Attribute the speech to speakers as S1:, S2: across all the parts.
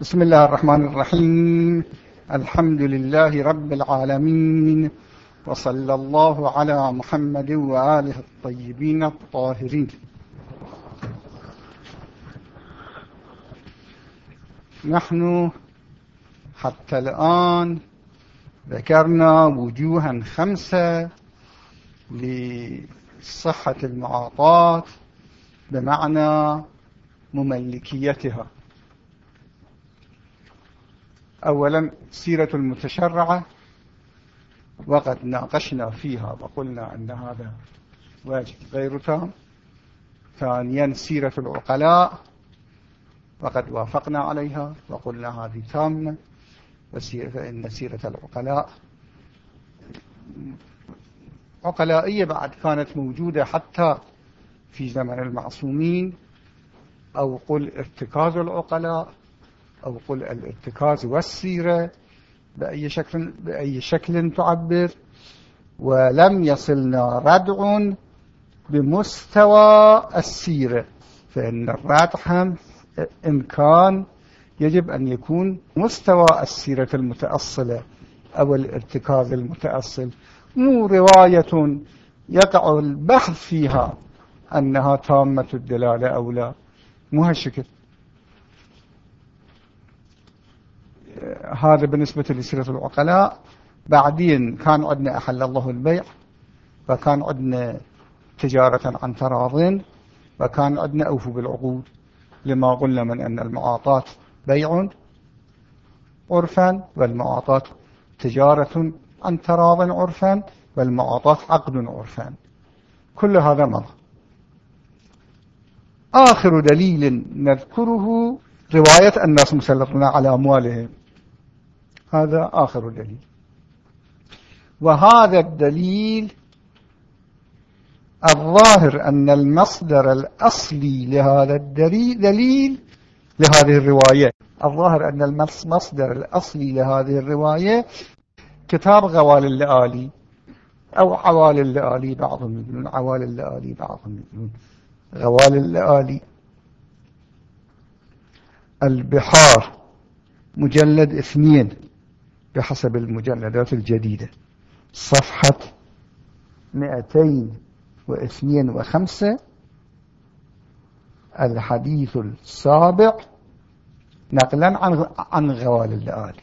S1: بسم الله الرحمن الرحيم الحمد لله رب العالمين وصلى الله على محمد وآله الطيبين الطاهرين نحن حتى الآن ذكرنا وجوها خمسة لصحة المعاطاة بمعنى مملكيتها أولا سيرة المتشرعة وقد ناقشنا فيها وقلنا أن هذا واجب غير تام ثانيا سيرة العقلاء وقد وافقنا عليها وقلنا هذه تامة فإن سيرة العقلاء عقلائية بعد كانت موجودة حتى في زمن المعصومين أو قل ارتكاز العقلاء أو قل الارتكاز والسيرة بأي شكل, بأي شكل تعبر ولم يصلنا ردع بمستوى السيرة فإن الردع هم إن كان يجب أن يكون مستوى السيرة المتأصلة أو الارتكاز المتأصل مو رواية يقع البحث فيها أنها تامة الدلالة أو لا مو هالشكل. هذا بالنسبة لسيرة العقلاء. بعدين كان عندنا أحل الله البيع وكان عندنا تجارة عن تراض وكان عندنا أوفوا بالعقود. لما قلنا من أن المعاطاة بيع عرفا والمعاطاة تجارة عن تراض عرفا والمعاطاة عقد عرفا كل هذا مضى. آخر دليل نذكره رواية الناس مسلطون على أموالهم. هذا آخر دليل. وهذا الدليل الظاهر أن المصدر الأصلي لهذا الدليل دليل لهذه الرواية. الظاهر أن المصدر الأصلي لهذه الرواية كتاب غوال اللآلي أو عوال اللآلي بعضهم يقولون عوال اللآلي بعضهم يقولون غوال اللآلي. البحار. مجلد اثنين. بحسب المجلدات الجديدة. صفحة مئتين واثنين وخمسة الحديث السابع نقلا عن عن غوال اللآلي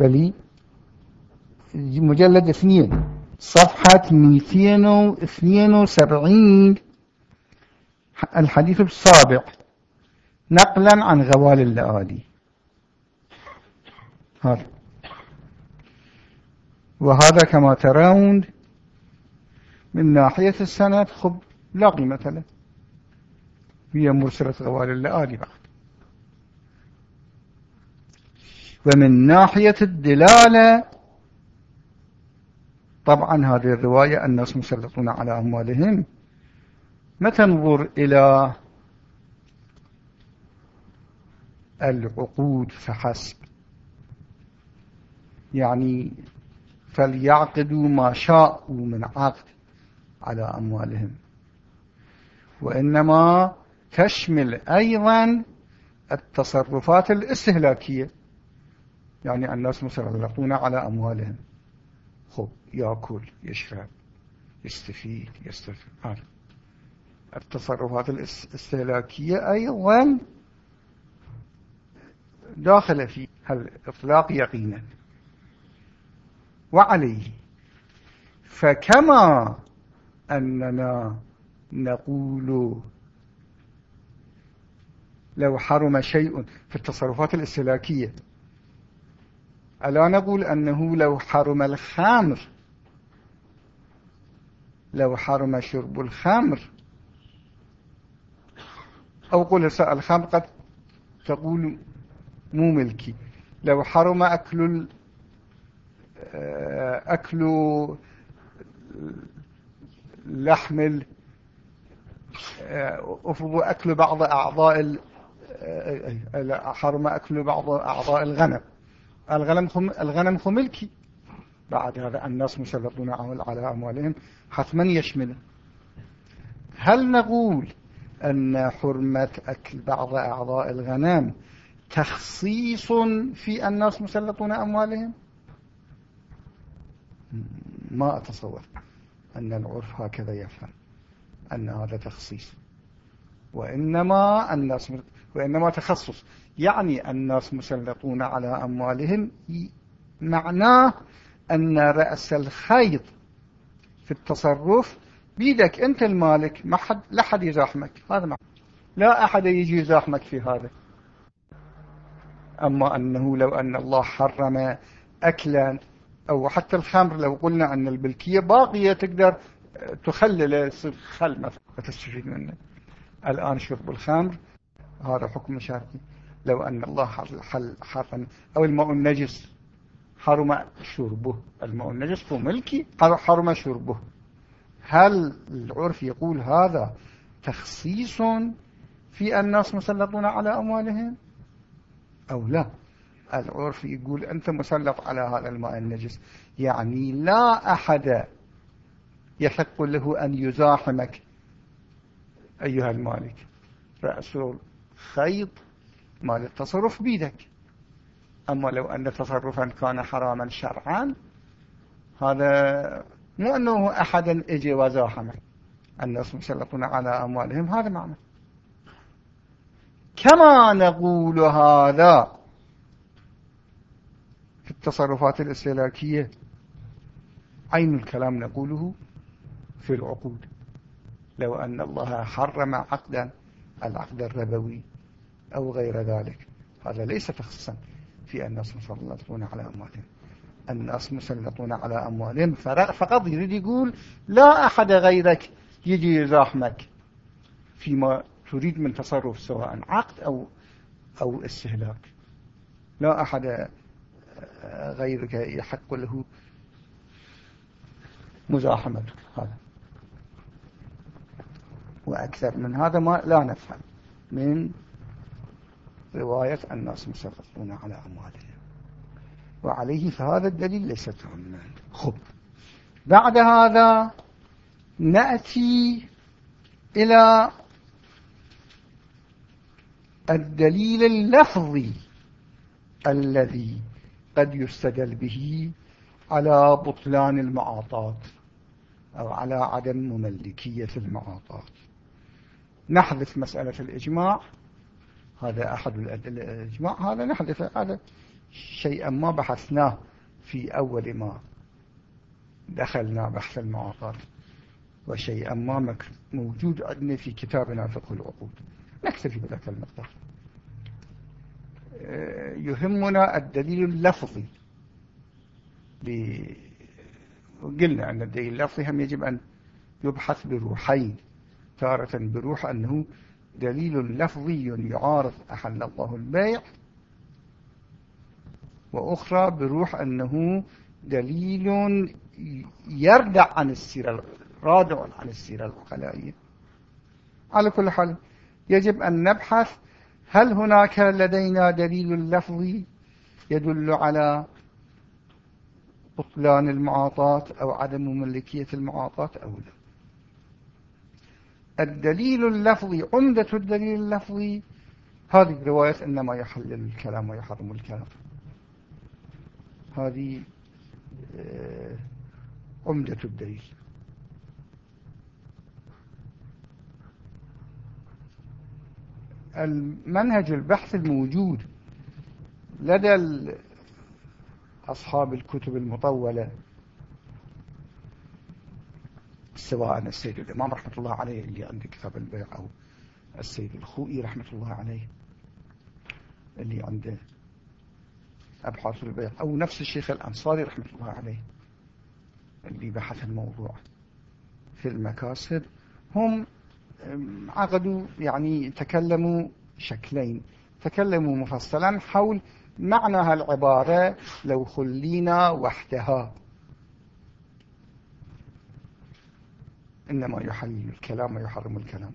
S1: بلي مجلد اثنين. صفحة 272 الحديث السابع نقلا عن غوال اللآلي هذا وهذا كما ترون من ناحية السند خب لا قيمة له. هي مرسلة غوال اللآلي بعد ومن ناحية الدلالة طبعا هذه الرواية الناس مسلطون على أموالهم. ما تنظر إلى العقود فحسب؟ يعني فليعقدوا ما شاءوا من عقد على أموالهم. وإنما تشمل أيضا التصرفات الاستهلاكية يعني الناس مسلطون على أموالهم. خب يأكل يشرب يستفيد يستفيد. التصرفات الاستهلاكية أيضا داخل في الإطلاق يقينا. وعليه. فكما أننا نقول لو حرم شيء في التصرفات الاستهلاكية ألا نقول أنه لو حرم الخمر لو حرم شرب الخمر؟ أو قل الخمر قد تقول مو ملكي. لو حرم أكل أكل لحم أفرض أكل بعض أعضاء حرم أكل بعض أعضاء الغنم. الغنم خم الغنم خملكي. بعد هذا الناس مسلطون على أموالهم حتما يشمل. هل نقول أن حرمة أكل بعض أعضاء الغنم تخصيص في الناس مسلطون أموالهم؟ ما أتصور أن العرف هكذا يفهم أن هذا تخصيص وإنما الناس وإنما تخصص يعني الناس مسلطون على أموالهم معناه أن رأس الخيط في التصرف بيدك أنت المالك ما حد لا حد يزاحمك هذا معنى لا أحد يجي يزاحمك في هذا. أما أنه لو أن الله حرم أكلا أو حتى الخمر لو قلنا أن البلكية باقية تقدر تخلل خل مثلا وتستفيد منه. الآن شرب الخمر هذا حكم شرعي لو أن الله حل حرم أو الماء النجس حرم شربه. الماء النجس هو ملكي حرم شربه. هل العرف يقول هذا تخصيص في الناس مسلطون على أموالهم؟ أو لا؟ العرف يقول أنت مسلط على هذا الماء النجس. يعني لا أحد يحق له أن يزاحمك. أيها المالك رأس الخيط مال التصرف بيدك. أما لو أن تصرفا كان حراما شرعا هذا مو أنه أحدا أجي وزاحمه. الناس مسلطون على أموالهم هذا معنى. كما نقول هذا التصرفات الاستهلاكية عين الكلام نقوله في العقود. لو أن الله حرم عقدا العقد الربوي أو غير ذلك. هذا ليس تخصصا في الناس مسلطون على أموالهم. الناس مسلطون على أموالهم فقط يريد يقول لا أحد غيرك يجي يزاحمك. فيما تريد من تصرف سواء عقد أو, أو استهلاك. لا أحد غيرك يحق له مزاحمتك هذا. وأكثر من هذا ما لا نفهم من رواية الناس مسلطون على أموالهم. وعليه فهذا الدليل ليس تهمنا خب. بعد هذا نأتي إلى الدليل اللفظي الذي قد يستدل به على بطلان المعاطات أو على عدم مملكية المعاطات. نحذف مسألة الإجماع. هذا أحد الإجماع. هذا نحذف. هذا شيئا ما بحثناه في أول ما دخلنا بحث المعاطات. وشيئا ما موجود عندنا في كتابنا فقه العقود. نكتفي بذلك المقدار. يهمنا الدليل اللفظي. قلنا أن الدليل اللفظي هم يجب أن يبحث بروحين تارة بروح أنه دليل لفظي يعارض أحل الله البيع وأخرى بروح أنه دليل يردع عن السيرة رادع عن السيرة العقلائية على كل حال يجب أن نبحث هل هناك لدينا دليل لفظي يدل على بطلان المعاطات أو عدم مملكية المعاطات أو لا؟ الدليل اللفظي عمدة الدليل اللفظي هذه رواية إنما يحلل الكلام ويحرم الكلام. هذه آه، عمدة الدليل. المنهج البحث الموجود لدى أصحاب الكتب المطولة سواء السيد الإمام رحمة الله عليه اللي عنده كتاب البيع أو السيد الخوئي رحمة الله عليه اللي عنده أبحاث البيع أو نفس الشيخ الأنصاري رحمة الله عليه اللي بحث الموضوع في المكاسب. هم عقدوا يعني تكلموا شكلين. تكلموا مفصلا حول معنى هالعبارة لو خلينا وحدها. إنما يحلل الكلام ويحرم الكلام.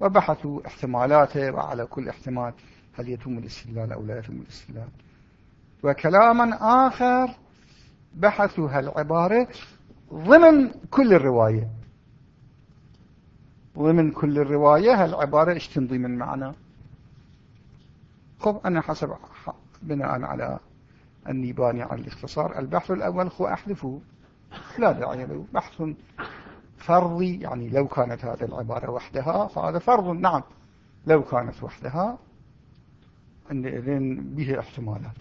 S1: وبحثوا احتمالاته وعلى كل احتمال هل يتم الاستدلال أو لا يتم الاستدلال. وكلاما آخر بحثوا هالعبارة ضمن كل الرواية. ضمن كل الرواية هالعبارة إيش تنضي من معنى؟ خب أنا حسب بناء على أني باني على الاختصار. البحث الأول هو أحذفه. لا داعي له. بحث فرضي يعني لو كانت هذه العبارة وحدها فهذا فرض. نعم لو كانت وحدها عندئذ به احتمالات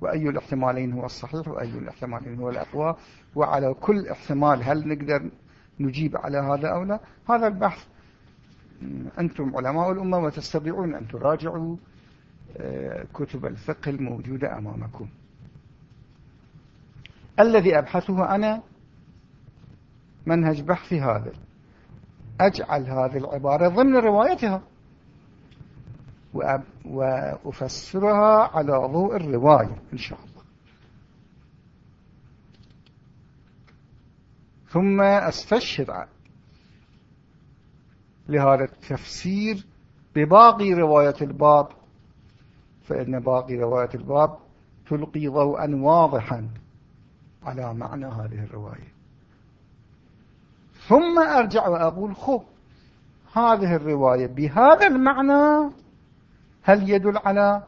S1: وأي الاحتمالين هو الصحيح وأي الاحتمالين هو الأقوى. وعلى كل احتمال هل نقدر نجيب على هذا أو لا. هذا البحث أنتم علماء الأمة وتستطيعون أن تراجعوا آه، كتب الفقه الموجودة أمامكم. الذي أبحثه أنا منهج بحثي هذا. أجعل هذه العبارة ضمن روايتها وأفسرها على ضوء الرواية إن شاء الله. ثم أستشهد لهذا التفسير بباقي رواية الباب فإن باقي رواية الباب تلقي ضوءا واضحا على معنى هذه الرواية. ثم أرجع وأقول خب هذه الرواية بهذا المعنى هل يدل على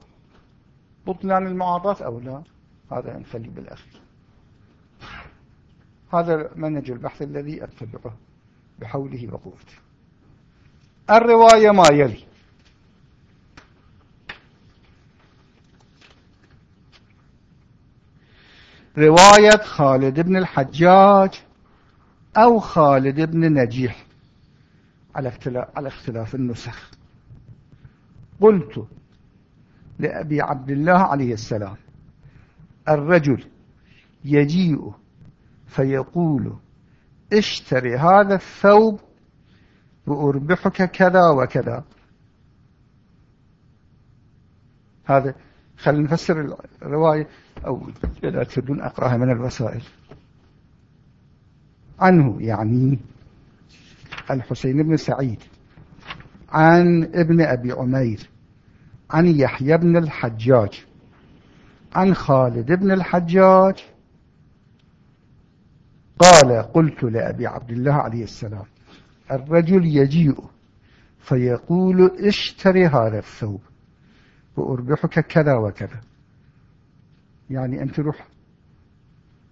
S1: بطلان المعارضات أو لا؟ هذا نخلي بالأخير. هذا منهج البحث الذي أتبعه بحوله وقوته. الرواية ما يلي. رواية خالد بن الحجاج أو خالد بن نجيح. على اختلاف, النسخ. قلت لأبي عبد الله عليه السلام الرجل يجيء فيقول اشتري هذا الثوب وأربحك كذا وكذا. هذا خلينا نفسر الرواية أو إذا تردون أقرأها من الوسائل. عنه يعني الحسين بن سعيد عن ابن أبي عمير عن يحيى بن الحجاج عن خالد بن الحجاج قال قلت لأبي عبد الله عليه السلام الرجل يجيء فيقول اشتري هذا الثوب وأربحك كذا وكذا. يعني أنت روح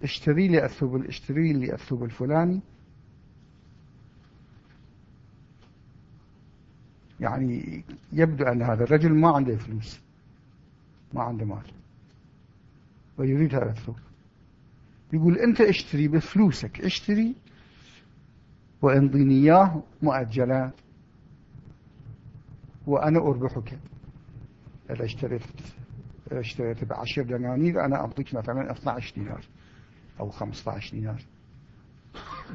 S1: اشتري لي الثوب اشتري لي الثوب الفلاني. يعني يبدو أن هذا الرجل ما عنده فلوس ما عنده مال ويريد هذا الثوب. يقول أنت اشتري بفلوسك اشتري وانضيني إياه مؤجلا وأنا أربحك. إذا اشتريت اشتريت بعشر دنانير أنا أعطيك مثلا 12 دينار أو 15 دينار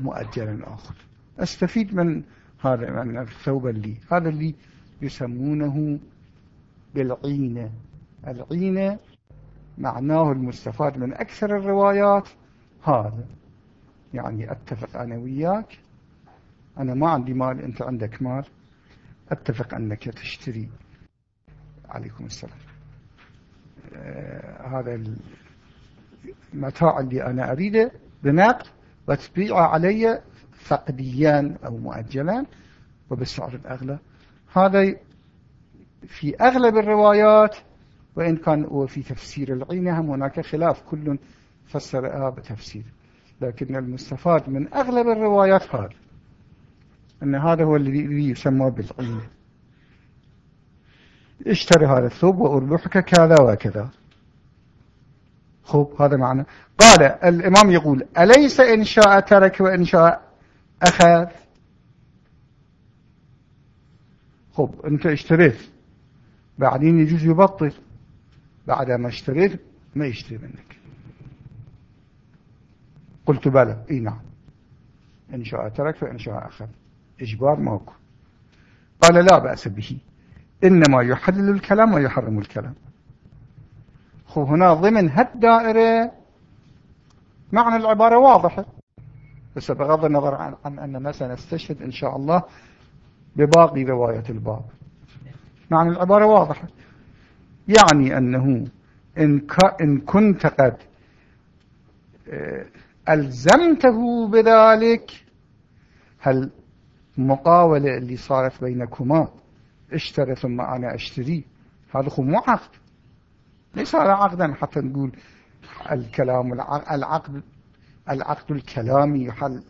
S1: مؤجلا آخر. أستفيد من هذا من الثوب اللي هذا اللي يسمونه بالعينة. العينة معناه المستفاد من أكثر الروايات هذا. يعني أتفق أنا وياك. أنا ما عندي مال أنت عندك مال. أتفق أنك تشتري. عليكم السلام. آه هذا المتاع اللي أنا أريده بنقد وتبيعه علي فقديا أو مؤجلا وبالسعر الأغلى. هذا في أغلب الروايات وإن كان وفي تفسير العينة هم هناك خلاف كل فسرها بتفسير لكن المستفاد من أغلب الروايات هذا أن هذا هو الذي يسمى بالعينة اشتري هذا الثوب وأربحك كذا وكذا. خب هذا معنى. قال الإمام يقول أليس إن شاء ترك وإن شاء أخذ؟ خب أنت اشتريت. بعدين يجوز يبطل. بعد ما اشتريت ما يشتري منك. قلت بلى. إي نعم. إن شاء ترك فإن شاء أخذ إجبار موقع قال لا بأس به. إنما يحلل الكلام ويحرم الكلام. خو هنا ضمن هالدائرة معنى العبارة واضحة بس بغض النظر عن, عن أننا سنستشهد إن شاء الله بباقي رواية الباب. معنى العبارة واضحة يعني أنه إن, إن كنت قد آه، ألزمته بذلك؟ هل مقاولة اللي صارت بينكما؟ اشتري ثم أنا أشتري. هذا خو مو عقد. ليس هذا عقدا حتى نقول الكلام العقد العقد الكلامي يحل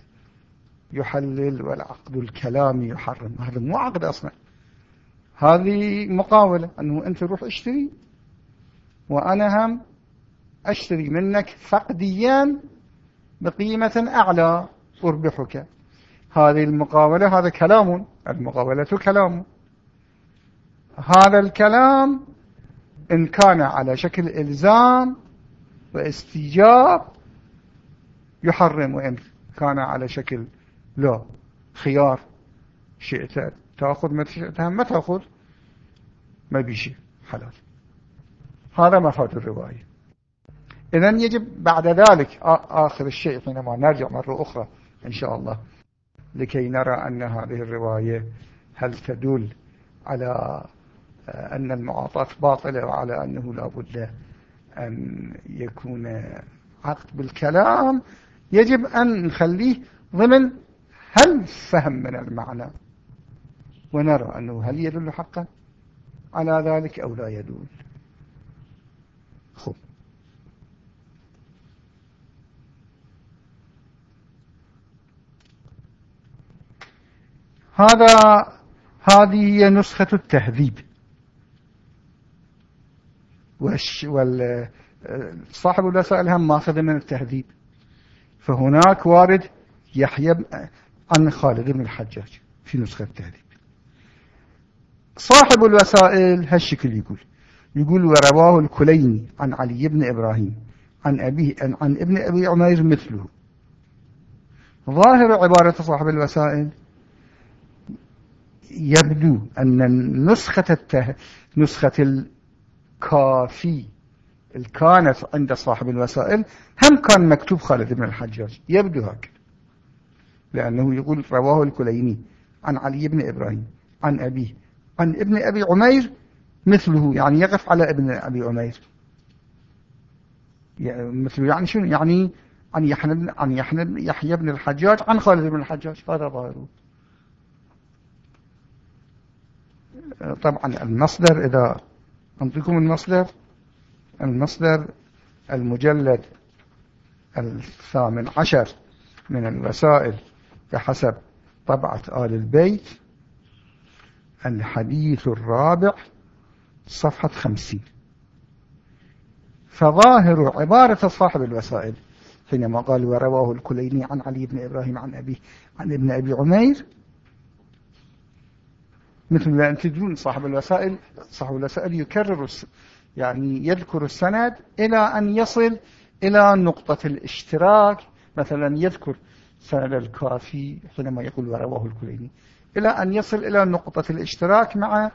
S1: يحلل والعقد الكلامي يحرم. هذا مو عقد أصلا. هذه مقاولة. أنه أنت روح اشتري. وأنا هم أشتري منك فقديا بقيمة أعلى أربحك. هذه المقاولة هذا كلام المقاولة كلام. هذا الكلام إن كان على شكل إلزام واستيجاب يحرم وإن كان على شكل لا خيار. شئت تأخذ ما شئت ما تأخذ. ما بيشي حلال. هذا مفاد الرواية. إذا يجب بعد ذلك آخر الشيء حينما نرجع مرة أخرى إن شاء الله لكي نرى أن هذه الرواية هل تدل على أن المعاطاة باطلة وعلى أنه لا بد أن يكون عقد بالكلام يجب أن نخليه ضمن هل فهم من المعنى ونرى أنه هل يدل حقا على ذلك أو لا يدل. خب. هذا هذه هي نسخة التهذيب. والصاحب الوسائل هم ماخذ من التهذيب. فهناك وارد يحيى عن خالد بن الحجاج في نسخة التهذيب. صاحب الوسائل هالشكل يقول يقول ورواه الكليني عن علي بن إبراهيم عن, أبيه عن ابن أبي عمير مثله. ظاهر عبارة صاحب الوسائل يبدو أن نسخة الته... نسخة الكافي كانت عند صاحب الوسائل هم كان مكتوب خالد بن الحجاج. يبدو هكذا. لأنه يقول رواه الكليني عن علي بن إبراهيم عن أبيه عن ابن أبي عمير مثله يعني يقف على ابن أبي عمير. مثله يعني شنو؟ يعني عن عن يحيى بن الحجاج عن خالد بن الحجاج. هذا ظاهره. طبعا المصدر إذا أنطيكم المصدر المصدر المجلد الثامن عشر من الوسائل بحسب طبعة آل البيت الحديث الرابع صفحة خمسين. فظاهر عبارة صاحب الوسائل حينما قال ورواه الكليني عن علي بن إبراهيم عن أبيه عن ابن أبي عمير مثل ما تدرون صاحب الوسائل صاحب الوسائل يكرر يعني يذكر السند إلى أن يصل إلى نقطة الاشتراك. مثلا يذكر سند الكافي حينما يقول ورواه الكليني. إلى أن يصل إلى نقطة الاشتراك مع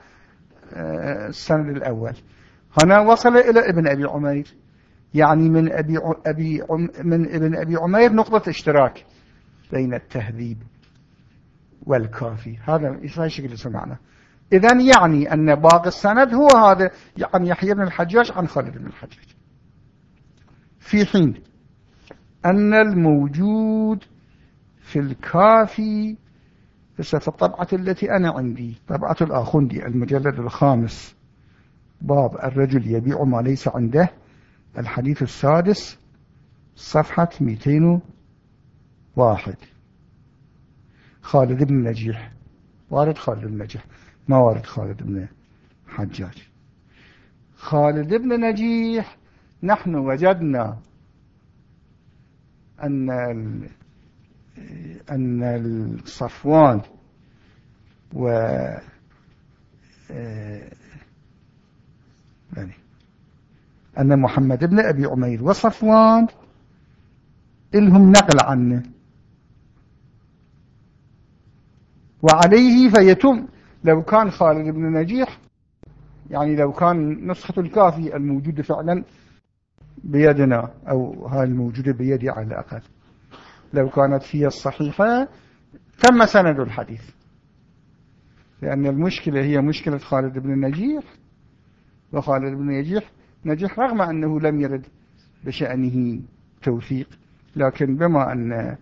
S1: آه، السند الأول. هنا وصل إلى ابن أبي عمير. يعني من أبي أبي من ابن أبي عمير نقطة اشتراك بين التهذيب. والكافي. هذا إيش شكل سمعنا إذا يعني أن باقي السند هو هذا يعني يحيى بن الحجاج عن خالد بن الحجاج. في حين أن الموجود في الكافي في الطبعة التي أنا عندي طبعة الآخندي المجلد الخامس باب الرجل يبيع ما ليس عنده الحديث السادس صفحة 201 خالد بن نجيح. وارد خالد بن نجيح. ما وارد خالد بن حجاج. خالد بن نجيح نحن وجدنا أن أن الصفوان و يعني أن محمد بن أبي عمير وصفوان إلهم نقل عنه. وعليه فيتم. لو كان خالد بن نجيح يعني لو كان نسخة الكافي الموجودة فعلا بيدنا أو هاي الموجودة بيدي على الأقل. لو كانت هي الصحيحة تم سند الحديث. لأن المشكلة هي مشكلة خالد بن نجيح. وخالد بن نجيح نجيح رغم أنه لم يرد بشأنه توثيق لكن بما أن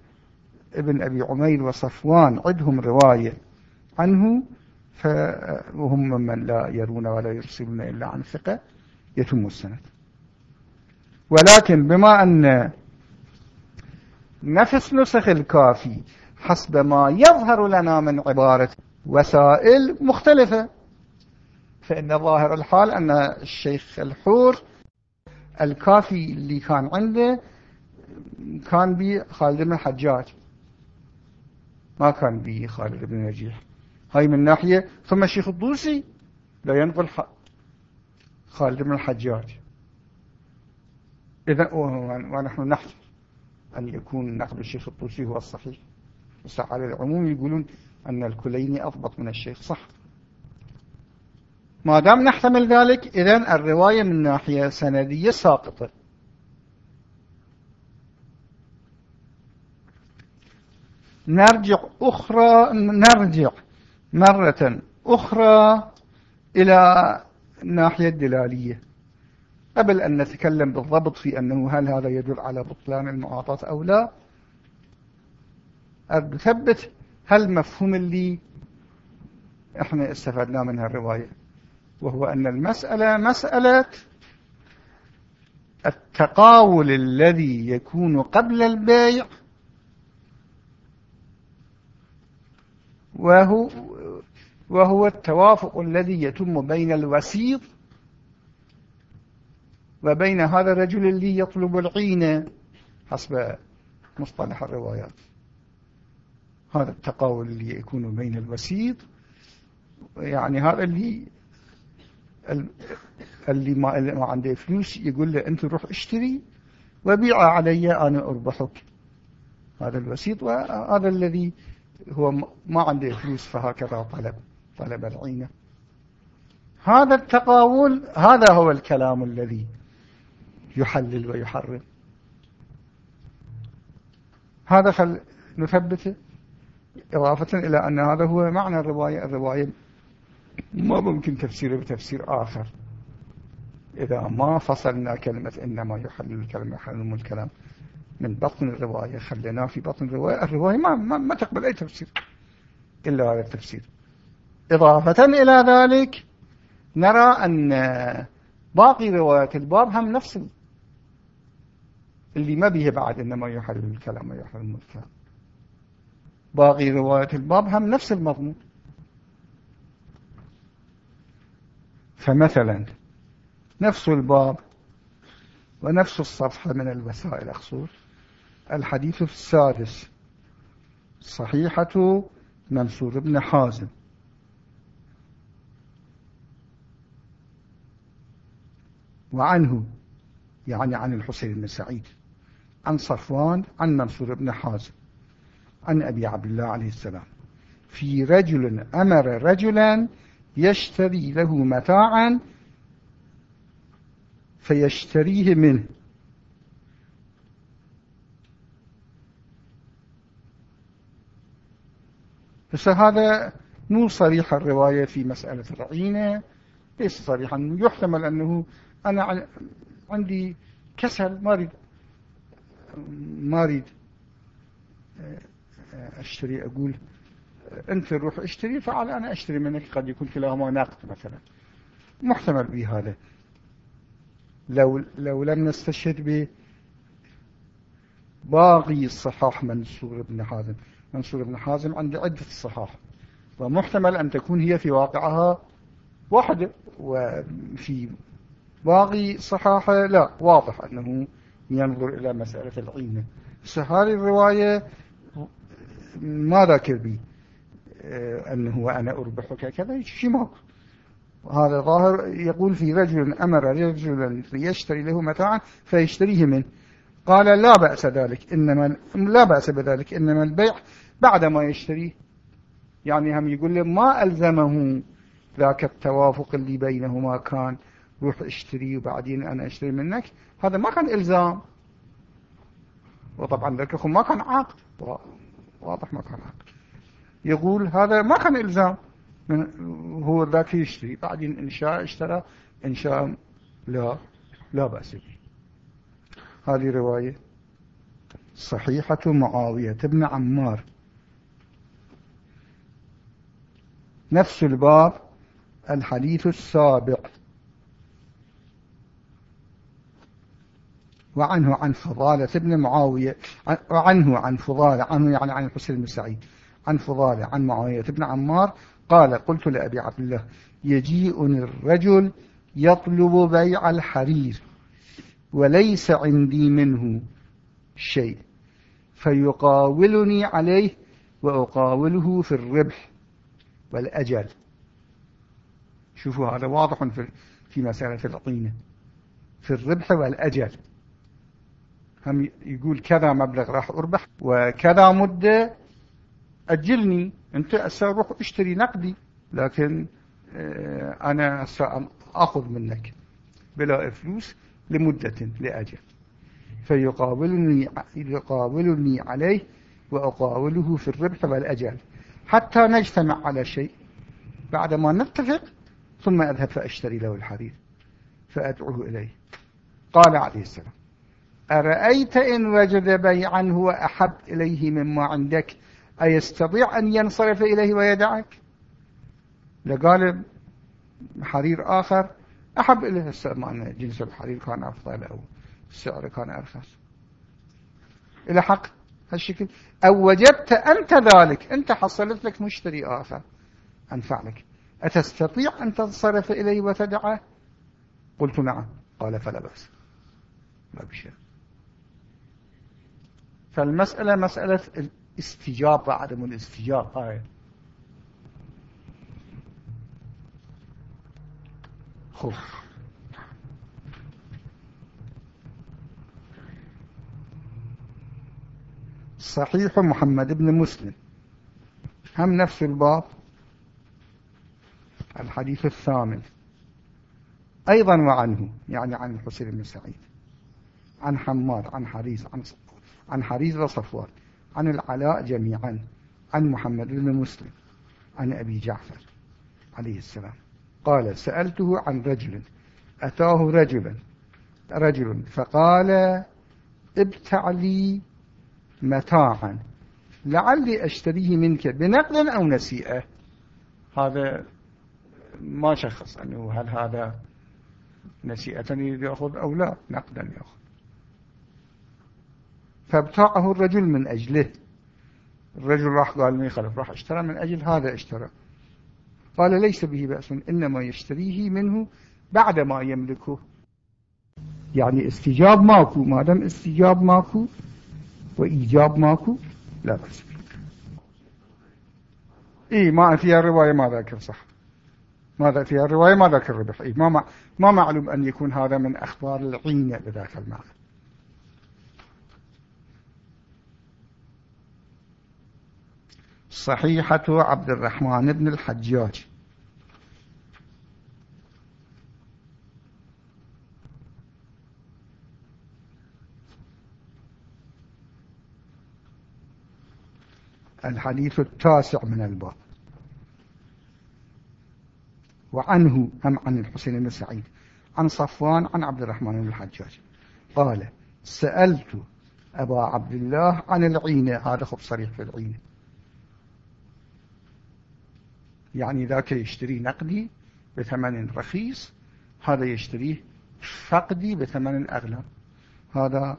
S1: ابن أبي عمير وصفوان عندهم رواية عنه فهم من لا يرون ولا يرسلون إلا عن ثقة يتم السند. ولكن بما أن نفس نسخ الكافي حسب ما يظهر لنا من عبارة وسائل مختلفة فإن ظاهر الحال أن الشيخ الحور الكافي اللي كان عنده كان بي خالد بن الحجاج. ما كان بي خالد بن نجيح. هاي من ناحية ثم الشيخ الطوسي لا ينقل خالد بن الحجاج. إذا ونحن نحن أن يكون نقل الشيخ الطوسي هو الصحيح. بس على العموم يقولون أن الكليني أضبط من الشيخ صح. ما دام نحتمل ذلك إذن الرواية من ناحية سندية ساقطة. نرجع أخرى نرجع مرة أخرى إلى الناحية الدلالية. قبل أن نتكلم بالضبط في أنه هل هذا يدل على بطلان المعاطاة أو لا أثبت هل مفهوم اللي إحنا استفدنا من الرواية وهو أن المسألة مسألة التقاول الذي يكون قبل البيع وهو, وهو التوافق الذي يتم بين الوسيط وبين هذا الرجل اللي يطلب العينة حسب مصطلح الروايات. هذا التقاول اللي يكون بين الوسيط. يعني هذا اللي اللي ما, اللي ما عنده فلوس يقول له أنت روح اشتري وبيع علي أنا أربحك. هذا الوسيط وهذا الذي هو ما عنده فلوس فهكذا طلب طلب العينة. هذا التقاول هذا هو الكلام الذي يحلل ويحرم. هذا خل نثبته إضافة إلى أن هذا هو معنى الرواية. الرواية ما ممكن تفسيره بتفسير آخر. إذا ما فصلنا كلمة إنما يحلل الكلام يحلل الكلام. من بطن الرواية خليناه في بطن الرواية. الرواية ما, ما, ما تقبل أي تفسير إلا هذا التفسير. إضافة إلى ذلك نرى أن باقي روايات الباب هم نفس اللي ما به بعد إنما يحلل الكلام ويحلل الكلام باقي روايات الباب هم نفس المضمون. فمثلا نفس الباب ونفس الصفحة من الوسائل أقصد. الحديث السادس صحيحة منصور بن حازم. وعنه يعني عن الحسين بن سعيد عن صفوان عن منصور بن حازم عن أبي عبد الله عليه السلام. في رجل أمر رجلا يشتري له متاعا فيشتريه منه. بس هذا مو صريح الرواية في مسألة الرعينة. ليس صريحا. يحتمل أنه أنا عندي كسل ما أريد ما أريد أشتري أقول أنت روح اشتري فعل أنا أشتري منك. قد يكون كلاهما ناقد مثلا. محتمل بهذا. لو, لو لم نستشهد بباقي الصحاح منصور بن حازم. منصور بن حازم عند عدة الصحاح. ومحتمل أن تكون هي في واقعها واحدة وفي باقي صحاحة لا. واضح أنه ينظر إلى مسألة العينة هذه الرواية ما ذاكر بي آه، أنه وأنا أربحك كذا شيء ماكو. هذا ظاهر يقول في رجل أمر رجلا ليشتري له متاعا فيشتريه منه. قال لا بأس ذلك إنما لا بأس بذلك إنما البيع بعد ما يشتريه يعني هم يقول له ما ألزمه ذاك التوافق اللي بينهما كان روح اشتري وبعدين أنا أشتري منك. هذا ما كان إلزام. وطبعا ذلك ما كان عقد واضح ما كان عقد يقول هذا ما كان إلزام. هو ذاك يشتري بعدين إن شاء اشترى إن شاء لا. لا بأس به. هذه رواية صحيحة معاوية ابن عمار. نفس الباب الحديث السابق وعنه عن فضالة ابن معاوية وعنه عن فضالة عنه يعني عن الحسين بن سعيد. عن فضالة عن معاوية ابن عمار. قال قلت لأبي عبد الله يجيئني الرجل يطلب بيع الحرير. وليس عندي منه شيء. فيقاولني عليه وأقاوله في الربح والأجل. شوفوا هذا واضح في في مسألة العقينة في الربح والأجل. هم يقول كذا مبلغ راح أربح وكذا مدة أجلني. أنت أروح اشتري نقدي لكن آه، أنا سأخذ منك. بلا فلوس لمدة لأجل. فيقابلني يقابلني عليه وأقاوله في الربح والأجل. حتى نجتمع على شيء بعدما نتفق ثم أذهب فأشتري له الحرير فأدعوه إليه. قال عليه السلام أرأيت إن وجد بيعا هو أحب إليه مما عندك؟ أيستطيع أن ينصرف إليه ويدعك؟ لقال حرير آخر أحب إليه السلام جنس الحرير كان أفضل أو السعر كان أرخص. إلى حق هالشكل. أو وجدت أنت ذلك أنت حصلت لك مشتري آخر أنفع لك. أتستطيع أن تنصرف إليه وتدعه؟ قلت نعم. قال فلا بأس. لا بشيء فالمسألة مسألة الاستجابة عدم الاستجابة. هاي خوف صحيح محمد بن مسلم. هم نفس الباب. الحديث الثامن. أيضا وعنه يعني عن الحسين بن سعيد عن حماد عن حريز عن عن حريز وصفوان عن العلاء جميعا عن محمد بن مسلم عن أبي جعفر عليه السلام. قال سألته عن رجل أتاه رجلا رجل فقال ابتع لي متاعا لعلي أشتريه منك بنقل أو نسيئة. هذا ما شخص أنه هل هذا نسيئة يأخذ أو لا نقدا يأخذ. فابتاعه الرجل من أجله. الرجل راح قال لي خلف راح اشترى من أجل هذا اشترى. قال ليس به بأس إنما يشتريه منه بعد ما يملكه. يعني استجاب ماكو ما دام استجاب ماكو وإيجاب ماكو لا بأس إيه ما فيها الرواية ما ذاكر صح. ماذا فيها الرواية ما ذاكر الربح. إيه ما, ما معلوم أن يكون هذا من أخبار العينة بذاك المعنى صحيحة عبد الرحمن بن الحجاج. الحديث التاسع من الباب. وعنه هم عن الحسين بن سعيد؟ عن صفوان عن عبد الرحمن بن الحجاج. قال سألت أبا عبد الله عن العينة. هذا خب صريح في العينة. يعني ذاك يشتري نقدي بثمن رخيص هذا يشتريه فقدي بثمن أغلى. هذا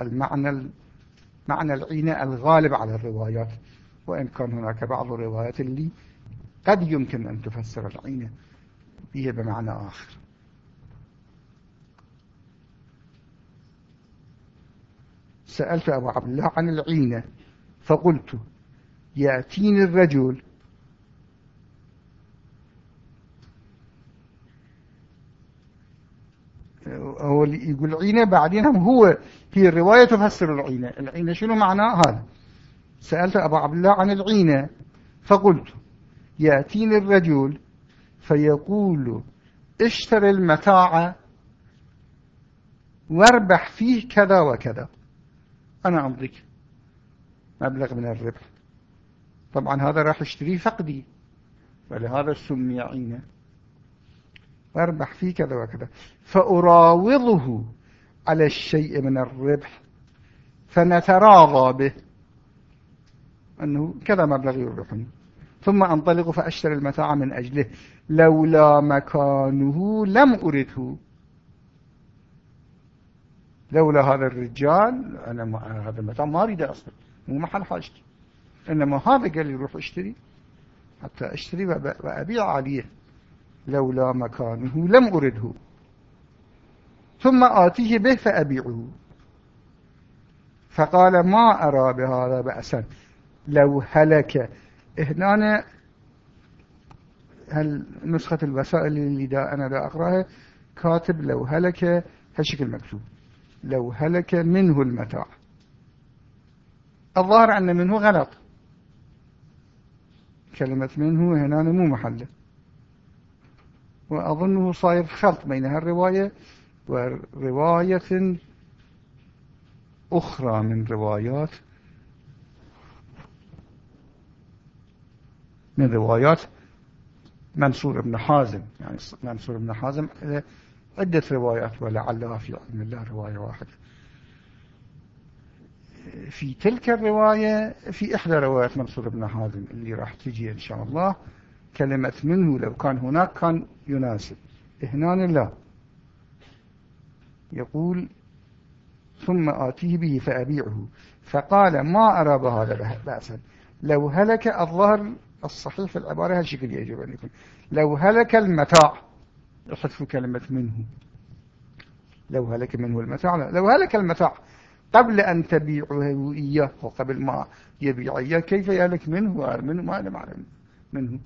S1: المعنى معنى العينة الغالب على الروايات. وإن كان هناك بعض الروايات اللي قد يمكن أن تفسر العينة به بمعنى آخر. سألت أبو عبد الله عن العينة فقلت يأتيني الرجل هو يقول عينة بعدين هم هو في الرواية تفسر العينة. العينة شنو معناه هذا؟ سألت أبو عبد الله عن العينة فقلت يأتيني الرجل فيقول اشتري المتاع واربح فيه كذا وكذا. أنا أمضيك مبلغ من الربح. طبعا هذا راح يشتريه فقدي. ولهذا سمي عينة. واربح فيه كذا وكذا. فأراوضه على الشيء من الربح فنتراضى به. أنه كذا مبلغ يربحني. ثم أنطلق فأشتري المتاع من أجله. لولا مكانه لم أرده. لولا هذا الرجال أنا ما هذا المتاع ما أريد أصلا. مو محل حاجتي. إنما هذا قال لي روح اشتري حتى أشتري وأبيع عليه. لولا مكانه لم أرده. ثم آتيه به فأبيعه. فقال ما أرى بهذا بأسا؟ لو هلك. هنا نسخة الوسائل اللي دا أنا دا أقرأها؟ كاتب لو هلك هالشكل مكتوب. لو هلك منه المتاع. الظاهر أن منه غلط. كلمة منه هنا مو محله وأظنه صاير خلط بين هالرواية ورواية أخرى من روايات من روايات منصور بن حازم. يعني منصور بن حازم عدة روايات ولعلها في علم الله رواية واحدة. في تلك الرواية في إحدى روايات منصور بن حازم اللي راح تجي إن شاء الله كلمة منه لو كان هناك كان يناسب. هنا لا يقول ثم آتيه به فأبيعه. فقال ما أرى بهذا بأسا؟ لو هلك الظهر الصحيح في العبارة هالشكل يجب أن يكون؟ لو هلك المتاع. حذف كلمة منه. لو هلك منه المتاع لا. لو هلك المتاع قبل أن تبيعه إياه وقبل ما يبيع إياه كيف يهلك منه؟ منه ما أعلم منه.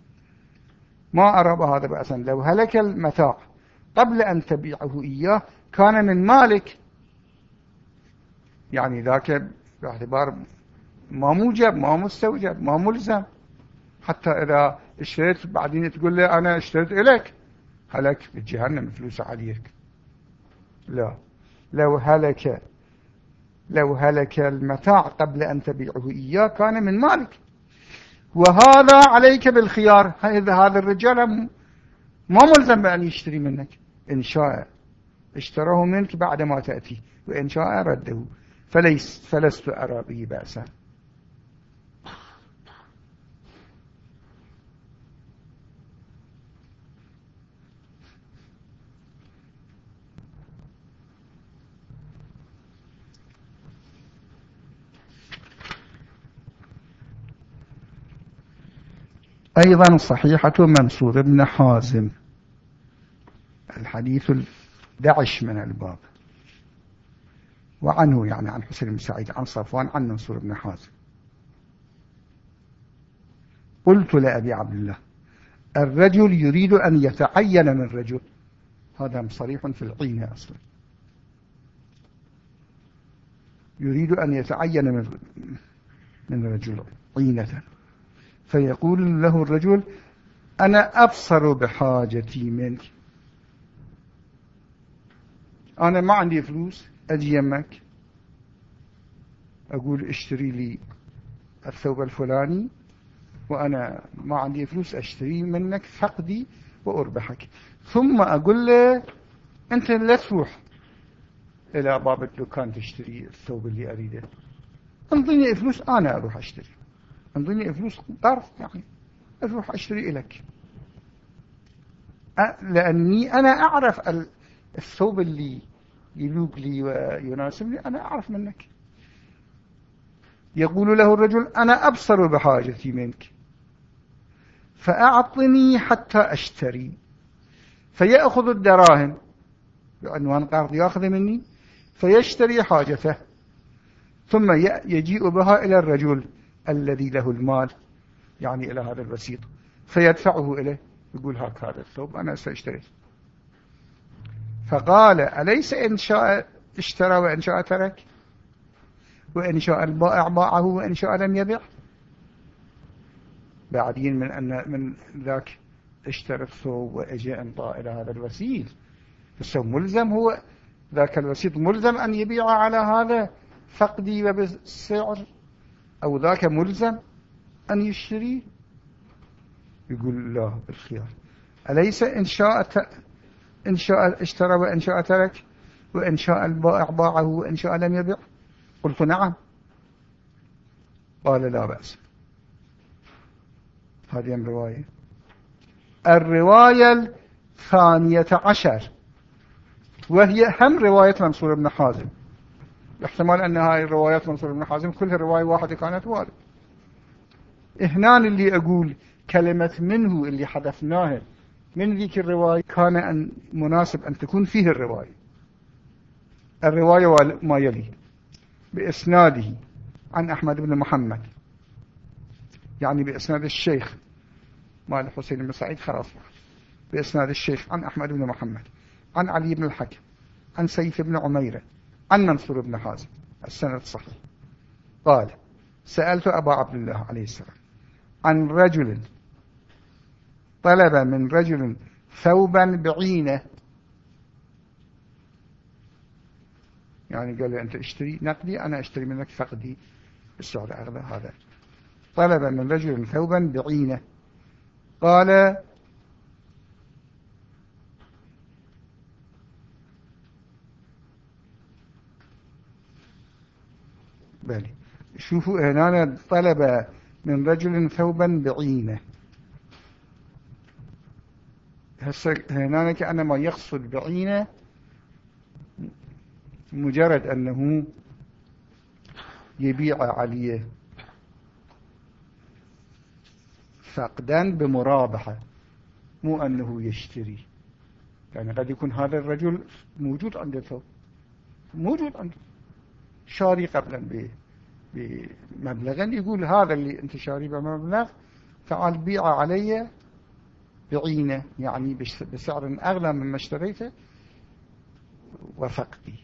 S1: ما أرى بهذا بأسا. لو هلك المتاع قبل أن تبيعه إياه كان من مالك. يعني ذاك باعتبار ما موجب ما مستوجب ما ملزم. حتى إذا اشتريت بعدين تقول لي أنا اشتريت إليك. هلك بجهنم فلوس عليك لا. لو هلك لو هلك المتاع قبل أن تبيعه إياه كان من مالك. وهذا عليك بالخيار. هذا الرجال ما ملزم بأن يشتري منك. إن شاء اشتراه منك بعد ما تأتي. وإن شاء رده. فليس فلست أرى به بأسا. أيضا صحيحة منصور بن حازم. الحديث الدعش من الباب. وعنه يعني عن حسين بن سعيد عن صفوان عن منصور بن حازم. قلت لأبي عبد الله الرجل يريد أن يتعين من رجل. هذا صريح في العين أصلا. يريد أن يتعين من من رجل عينة. فيقول له الرجل أنا أبصر بحاجتي منك. أنا ما عندي فلوس أجي يمك. أقول اشتري لي الثوب الفلاني وأنا ما عندي فلوس أشتري منك فقدي وأربحك. ثم أقول له أنت لا تروح إلى باب الدكان تشتري الثوب اللي أريده. انظرني فلوس أنا أروح أشتري. انظرني فلوس طرف يعني. أروح أشتري لك لأني أنا أعرف الثوب اللي يلوق لي ويناسبني أنا أعرف منك. يقول له الرجل أنا أبصر بحاجتي منك. فأعطني حتى أشتري. فيأخذ الدراهم بعنوان قرض يأخذ مني فيشتري حاجته. ثم يجيء بها إلى الرجل. الذي له المال يعني إلى هذا البسيط فيدفعه إليه يقول هاك هذا الثوب أنا سأشتري فقال أليس إن شاء اشترى وإن شاء ترك؟ وإن شاء البائع باعه وإن شاء لم يبيع؟ بعدين من أن من ذاك اشترى الثوب وأجى انطاء إلى هذا الوسيل فالثوب ملزم هو ذاك الوسيط ملزم أن يبيع على هذا فقدي وبالسعر. أو ذاك ملزم أن يشتري يقول لا بالخيار. أليس إن شاء إن شاء اشترى وإن شاء ترك وإن شاء البائع باعه وإن شاء لم يبيع قلت نعم. قال لا بأس. هذه الرواية الرواية الثانية عشر. وهي هم رواية منصور بن حازم. احتمال أن هاي الروايات منصور بن حازم كلها رواية واحدة كانت واردة. هنا اللي أقول كلمة منه اللي حذفناها من ذيك الرواية كان أن مناسب أن تكون فيه الرواية. الرواية ما يلي بإسناده عن أحمد بن محمد. يعني بإسناد الشيخ مال حسين بن سعيد خلاص. بإسناد الشيخ عن أحمد بن محمد عن علي بن الحكم عن سيف بن عميرة عن منصور بن حازم. السند صحيح. قال سألت أبا عبد الله عليه السلام عن رجل طلب من رجل ثوبا بعينه. يعني قال لي أنت اشتري نقدي أنا أشتري منك فقدي بالسعر أغلى هذا. طلب من رجل ثوبا بعينه. قال بلي شوفوا هنا طلب من رجل ثوبا بعينه. هسه هنا كأنما يقصد بعينه مجرد أنه يبيع عليه فقدا بمرابحة مو أنه يشتري. يعني قد يكون هذا الرجل موجود عنده ثوب. موجود عنده. شاري قبلا بمبلغا يقول هذا اللي أنت شاري بمبلغ تعال بيع علي بعينه يعني بسعر أغلى مما اشتريته وفقدي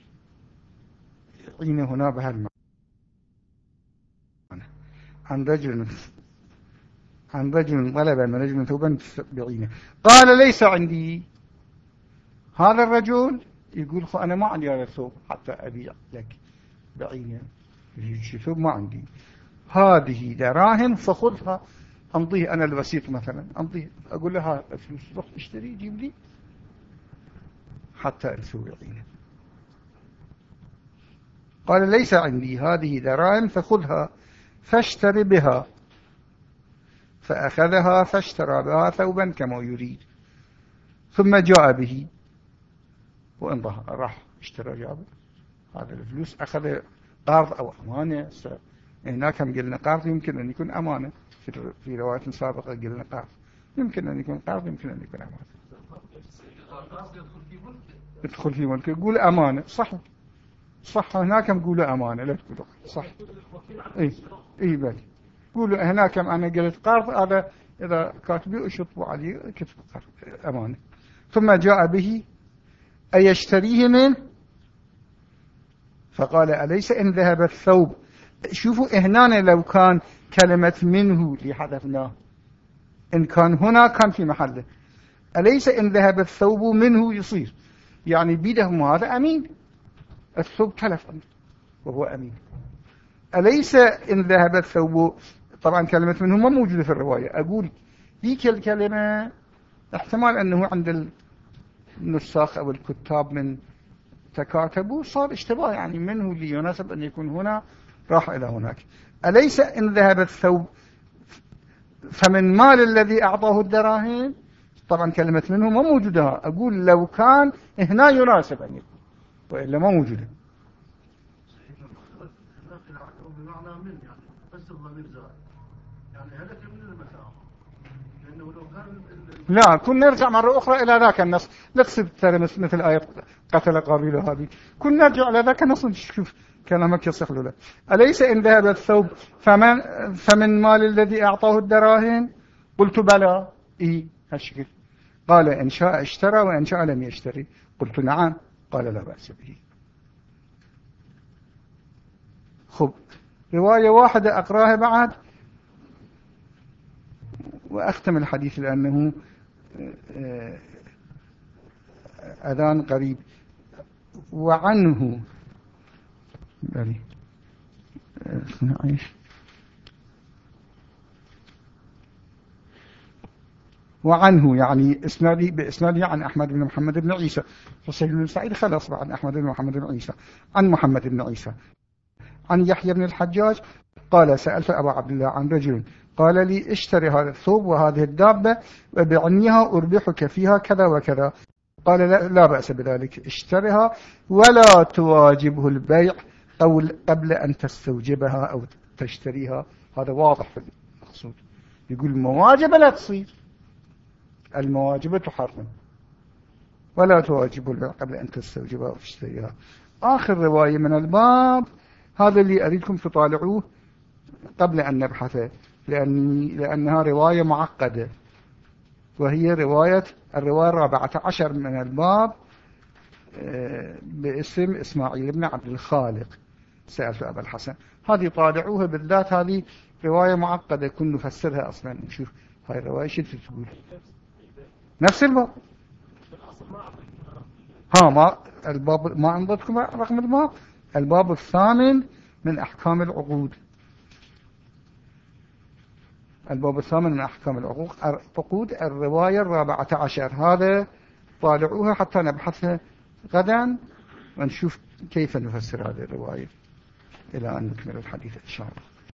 S1: عينه هنا بهالمعنى. عن رجل عن رجل طلب من رجل ثوبا بعينه. قال ليس عندي. هذا الرجل يقول أنا ما عندي هذا الثوب حتى أبيع لك. بعينه ما عندي. هذه دراهم فخذها. أمضيه أنا الوسيط مثلا. أمضيه. أقول لها فلوس روح اشتري جيب لي. حتى أسوي عينه قال ليس عندي. هذه دراهم فخذها. فاشتري بها. فأخذها فاشترى بها ثوبا كما يريد. ثم جاء به. وانضى راح اشترى جابه. هذا الفلوس أخذ قرض أو أمانة. هناك هم قلنا قرض يمكن أن يكون أمانة. في في رواية سابقة قلنا قرض. يمكن أن يكون قرض يمكن أن يكون أمانة. يدخل في ملك يقول أمانة. صح صح. هناك نقول أمانة. لا تقول صح. إي. إي بل. قولوا هناك أنا قلت قرض هذا إذا كاتبي أشطبوا عليه كتب قرض. أمانة. ثم جاء به أيشتريه من؟ فقال أليس إن ذهب الثوب؟ شوفوا هنا لو كان كلمة منه اللي حذفناه إن كان هنا كان في محله أليس إن ذهب الثوب منه يصير؟ يعني بيدهم هذا أمين. الثوب تلف وهو أمين. أليس إن ذهب الثوب؟ طبعا كلمة منه ما موجودة في الرواية. أقول ذيك الكلمة احتمال أنه عند النساخ أو الكتاب من تكاتبوا صار اشتباه يعني منه اللي يناسب أن يكون هنا راح إلى هناك. أليس إن ذهب الثوب؟ فمن مال الذي أعطاه الدراهم؟ طبعا كلمة منه ما موجودة. أقول لو كان هنا يناسب أن يكون وإلا ما موجودة. لا كنا نرجع مرة أخرى إلى ذاك النص. لا تصير مثل آية قتل قابيل هذه. كنا نرجع إلى ذاك النص نشوف كلامك يصح له أليس إن ذهب الثوب؟ فمن, فمن مال الذي أعطاه الدراهم؟ قلت بلى. إيه هالشكل قال إن شاء اشترى وإن شاء لم يشتري. قلت نعم. قال لا بأس به. خب. رواية واحدة أقراها بعد. وأختم الحديث لأنه آه، أذان قريب. وعنه. بلي. نعيش وعنه يعني إسنادي بإسنادي عن أحمد بن محمد بن عيسى. فسيد بن سعيد خلص عن أحمد بن محمد بن عيسى. عن محمد بن عيسى. عن يحيى بن الحجاج قال سألت أبا عبد الله عن رجل قال لي اشتري هذا الثوب وهذه الدابة وبعنيها أربحك فيها كذا وكذا. قال لا, لا بأس بذلك. اشترها ولا تواجبه البيع قبل أن تستوجبها أو تشتريها. هذا واضح المقصود. يقول المواجبة لا تصير. المواجبة تحرم. ولا تواجب البيع قبل أن تستوجبها أو تشتريها. آخر رواية من الباب. هذا اللي أريدكم تطالعوه قبل أن نبحثه لأن لأنها رواية معقدة. وهي رواية الرواية الرابعة عشر من الباب آه، باسم إسماعيل بن عبد الخالق. سألت أبا الحسن. هذه طالعوها بالذات هذه رواية معقدة كن نفسرها أصلا. نشوف هاي الرواية شو تقول؟ نفس الباب. ها ما الباب ما عندكم رقم الباب؟ الباب الثامن من أحكام العقود. الباب الثامن من أحكام العقود الرواية الرابعة عشر. هذا طالعوها حتى نبحثها غدا ونشوف كيف نفسر هذه الرواية إلى أن نكمل الحديث إن شاء الله.